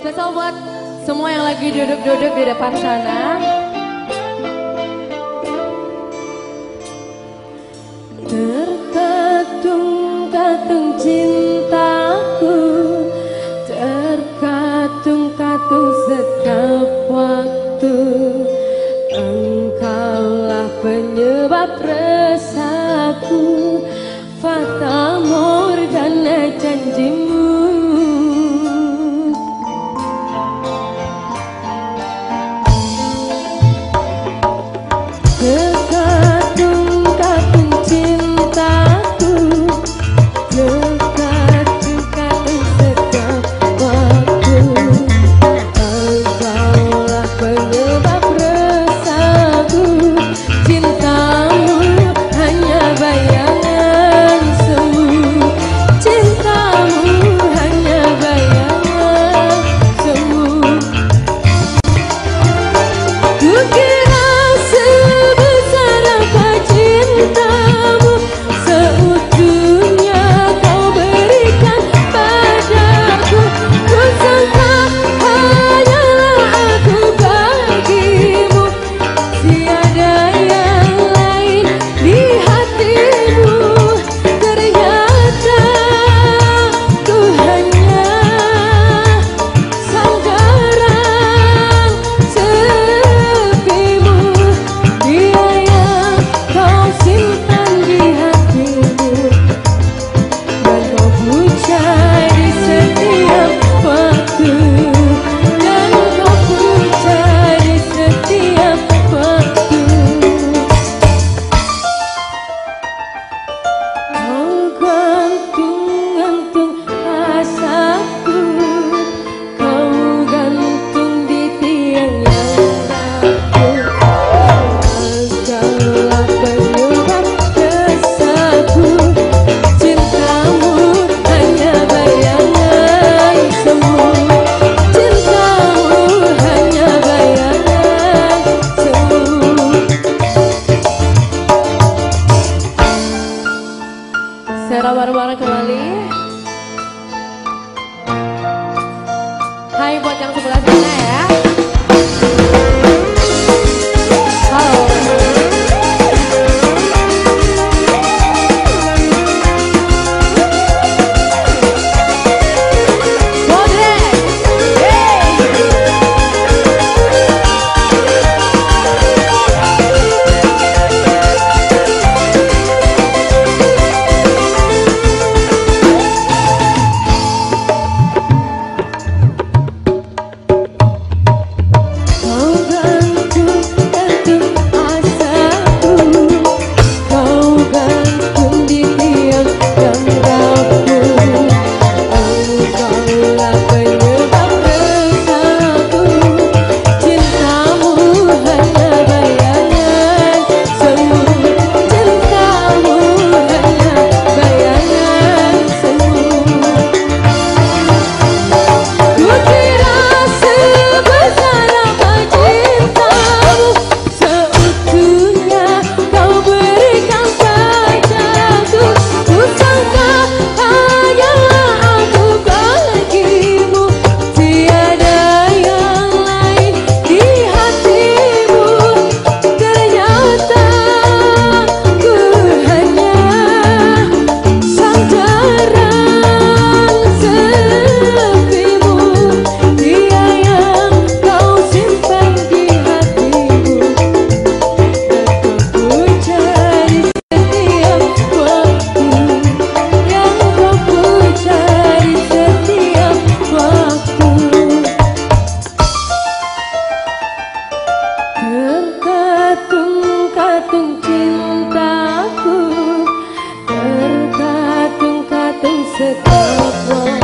Spesial buat semua yang lagi duduk-duduk di depan sana. Terkatung-katung cintaku, terkatung-katung sekap waktu. Engkaulah penyebab resahku. good. yang sebelah sana. tetaplah